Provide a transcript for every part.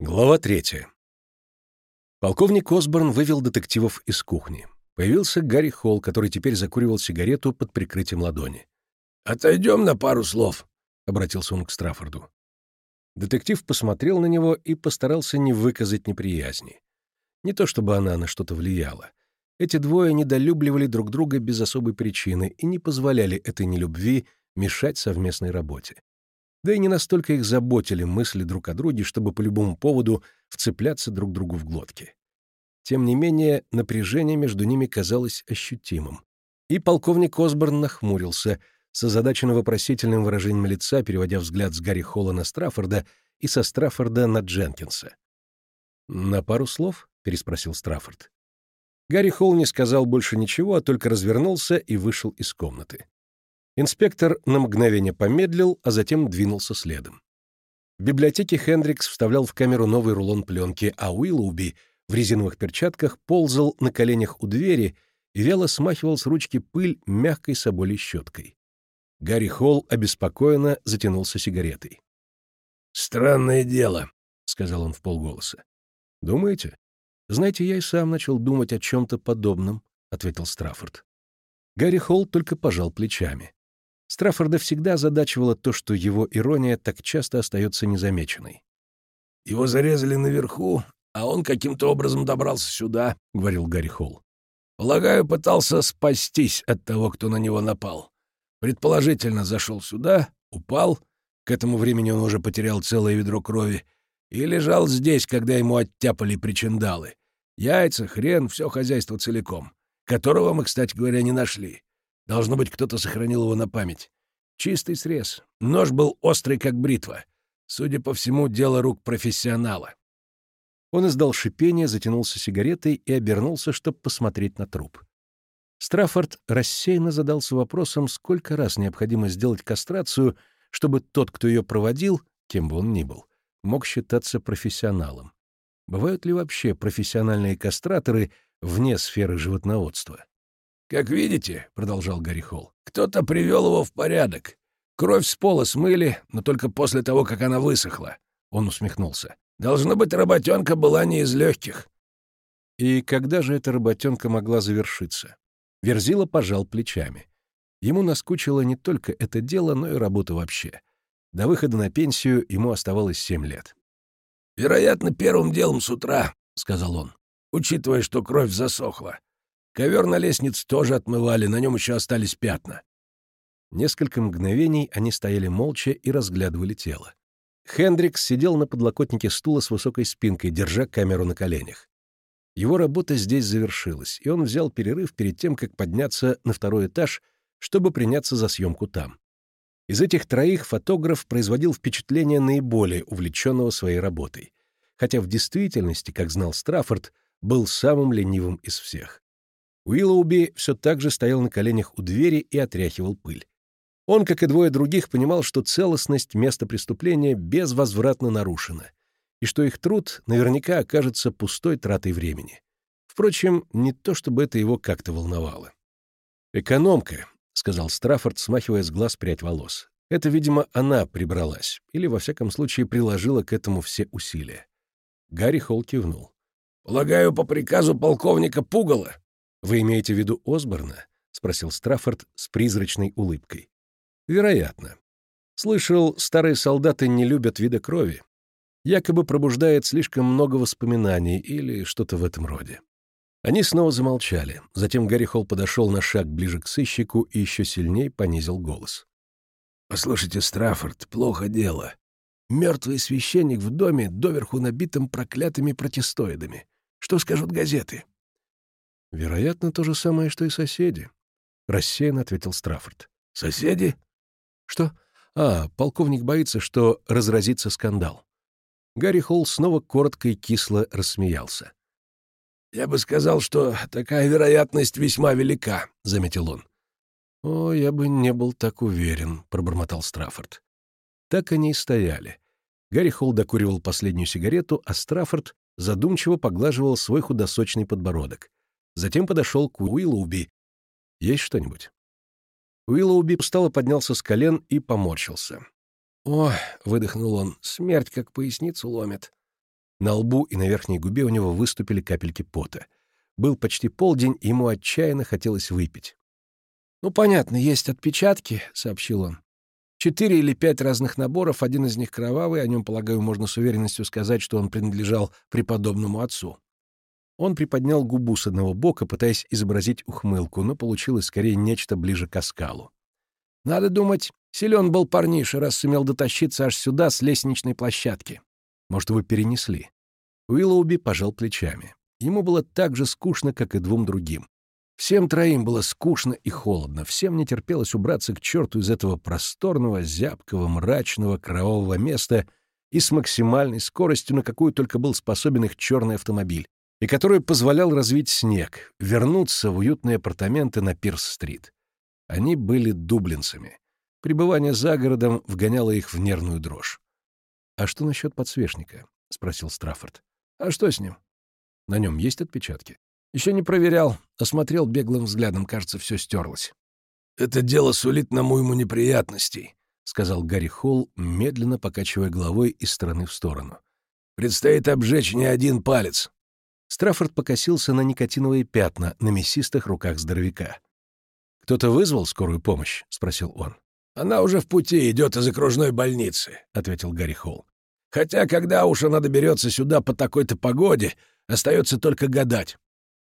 Глава третья. Полковник Осборн вывел детективов из кухни. Появился Гарри Холл, который теперь закуривал сигарету под прикрытием ладони. «Отойдем на пару слов», — обратился он к Страффорду. Детектив посмотрел на него и постарался не выказать неприязни. Не то чтобы она на что-то влияла. Эти двое недолюбливали друг друга без особой причины и не позволяли этой нелюбви мешать совместной работе. Да и не настолько их заботили мысли друг о друге, чтобы по любому поводу вцепляться друг другу в глотки. Тем не менее, напряжение между ними казалось ощутимым. И полковник Осборн нахмурился, с озадаченно вопросительным выражением лица, переводя взгляд с Гарри Холла на Страффорда и со Страффорда на Дженкинса. «На пару слов?» — переспросил Страффорд. Гарри Холл не сказал больше ничего, а только развернулся и вышел из комнаты. Инспектор на мгновение помедлил, а затем двинулся следом. В библиотеке Хендрикс вставлял в камеру новый рулон пленки, а Уиллоуби в резиновых перчатках ползал на коленях у двери и вяло смахивал с ручки пыль мягкой соболей щеткой. Гарри Холл обеспокоенно затянулся сигаретой. «Странное дело», — сказал он в полголоса. «Думаете?» «Знаете, я и сам начал думать о чем-то подобном», — ответил Страффорд. Гарри Холл только пожал плечами. Страффорда всегда задачивало то, что его ирония так часто остается незамеченной. «Его зарезали наверху, а он каким-то образом добрался сюда», — говорил Гарри Холл. «Полагаю, пытался спастись от того, кто на него напал. Предположительно, зашел сюда, упал, к этому времени он уже потерял целое ведро крови, и лежал здесь, когда ему оттяпали причиндалы. Яйца, хрен, все хозяйство целиком, которого мы, кстати говоря, не нашли. Должно быть, кто-то сохранил его на память. Чистый срез. Нож был острый, как бритва. Судя по всему, дело рук профессионала. Он издал шипение, затянулся сигаретой и обернулся, чтобы посмотреть на труп. Страффорд рассеянно задался вопросом, сколько раз необходимо сделать кастрацию, чтобы тот, кто ее проводил, кем бы он ни был, мог считаться профессионалом. Бывают ли вообще профессиональные кастраторы вне сферы животноводства? «Как видите», — продолжал Гарри Холл, — «кто-то привел его в порядок. Кровь с пола смыли, но только после того, как она высохла». Он усмехнулся. «Должно быть, работенка была не из легких». И когда же эта работенка могла завершиться? Верзила пожал плечами. Ему наскучило не только это дело, но и работа вообще. До выхода на пенсию ему оставалось семь лет. «Вероятно, первым делом с утра», — сказал он, учитывая, что кровь засохла. Ковер на лестнице тоже отмывали, на нем еще остались пятна. Несколько мгновений они стояли молча и разглядывали тело. Хендрикс сидел на подлокотнике стула с высокой спинкой, держа камеру на коленях. Его работа здесь завершилась, и он взял перерыв перед тем, как подняться на второй этаж, чтобы приняться за съемку там. Из этих троих фотограф производил впечатление наиболее увлеченного своей работой, хотя в действительности, как знал Страффорд, был самым ленивым из всех. Уиллоуби все так же стоял на коленях у двери и отряхивал пыль. Он, как и двое других, понимал, что целостность места преступления безвозвратно нарушена, и что их труд наверняка окажется пустой тратой времени. Впрочем, не то чтобы это его как-то волновало. «Экономка», — сказал Страффорд, смахивая с глаз прядь волос. «Это, видимо, она прибралась, или, во всяком случае, приложила к этому все усилия». Гарри Холл кивнул. «Полагаю, по приказу полковника Пугала?» «Вы имеете в виду Осборна?» — спросил Страффорд с призрачной улыбкой. «Вероятно. Слышал, старые солдаты не любят вида крови. Якобы пробуждает слишком много воспоминаний или что-то в этом роде». Они снова замолчали. Затем Гарри Холл подошел на шаг ближе к сыщику и еще сильнее понизил голос. «Послушайте, Страффорд, плохо дело. Мертвый священник в доме, доверху набитым проклятыми протестоидами. Что скажут газеты? «Вероятно, то же самое, что и соседи», — рассеянно ответил Страффорд. «Соседи?» «Что? А, полковник боится, что разразится скандал». Гарри Холл снова коротко и кисло рассмеялся. «Я бы сказал, что такая вероятность весьма велика», — заметил он. «О, я бы не был так уверен», — пробормотал Страффорд. Так они и стояли. Гарри Холл докуривал последнюю сигарету, а Страффорд задумчиво поглаживал свой худосочный подбородок. Затем подошел к Уиллоуби. «Есть что-нибудь?» Уиллоуби устало поднялся с колен и поморщился. «О!» — выдохнул он. «Смерть как поясницу ломит». На лбу и на верхней губе у него выступили капельки пота. Был почти полдень, и ему отчаянно хотелось выпить. «Ну, понятно, есть отпечатки», — сообщил он. «Четыре или пять разных наборов, один из них кровавый, о нем, полагаю, можно с уверенностью сказать, что он принадлежал преподобному отцу». Он приподнял губу с одного бока, пытаясь изобразить ухмылку, но получилось скорее нечто ближе к оскалу. «Надо думать, силен был парниша, раз сумел дотащиться аж сюда с лестничной площадки. Может, вы перенесли?» Уиллоуби пожал плечами. Ему было так же скучно, как и двум другим. Всем троим было скучно и холодно, всем не терпелось убраться к черту из этого просторного, зябкого, мрачного, кровавого места и с максимальной скоростью, на какую только был способен их черный автомобиль, и который позволял развить снег, вернуться в уютные апартаменты на Пирс-стрит. Они были дублинцами. Пребывание за городом вгоняло их в нервную дрожь. «А что насчет подсвечника?» — спросил Страффорд. «А что с ним?» «На нем есть отпечатки?» «Еще не проверял. Осмотрел беглым взглядом. Кажется, все стерлось». «Это дело сулит нам уйму неприятностей», — сказал Гарри Холл, медленно покачивая головой из стороны в сторону. «Предстоит обжечь не один палец». Страффорд покосился на никотиновые пятна на мясистых руках здоровяка. «Кто-то вызвал скорую помощь?» — спросил он. «Она уже в пути, идет из окружной больницы», — ответил Гарри Холл. «Хотя, когда уж она доберется сюда по такой-то погоде, остается только гадать».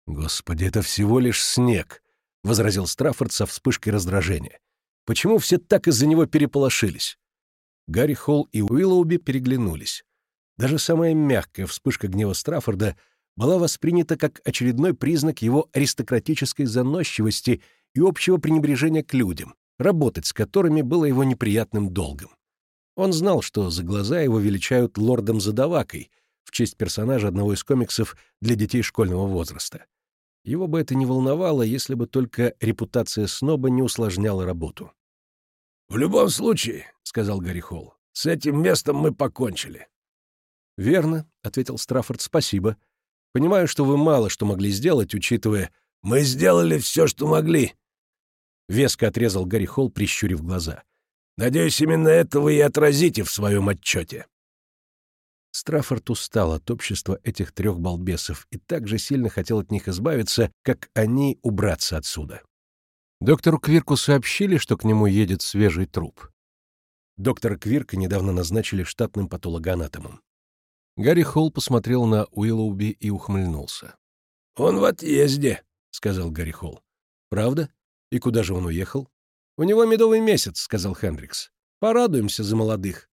«Господи, это всего лишь снег», — возразил Страффорд со вспышкой раздражения. «Почему все так из-за него переполошились?» Гарри Холл и Уиллоуби переглянулись. Даже самая мягкая вспышка гнева Страффорда была воспринята как очередной признак его аристократической заносчивости и общего пренебрежения к людям, работать с которыми было его неприятным долгом. Он знал, что за глаза его величают лордом-задавакой в честь персонажа одного из комиксов для детей школьного возраста. Его бы это не волновало, если бы только репутация сноба не усложняла работу. «В любом случае», — сказал Гарри Холл, — «с этим местом мы покончили». «Верно», — ответил Страффорд, — «спасибо. Понимаю, что вы мало что могли сделать, учитывая...» «Мы сделали все, что могли», — веско отрезал Гарри Холл, прищурив глаза. «Надеюсь, именно это вы и отразите в своем отчете». Страффорд устал от общества этих трех балбесов и так же сильно хотел от них избавиться, как они убраться отсюда. Доктору Квирку сообщили, что к нему едет свежий труп. Доктора Квирка недавно назначили штатным патологоанатомом. Гарри Холл посмотрел на Уиллоуби и ухмыльнулся. «Он в отъезде», — сказал Гарри Холл. «Правда? И куда же он уехал?» «У него медовый месяц», — сказал Хендрикс. «Порадуемся за молодых».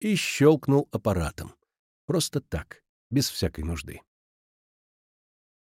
И щелкнул аппаратом. Просто так, без всякой нужды.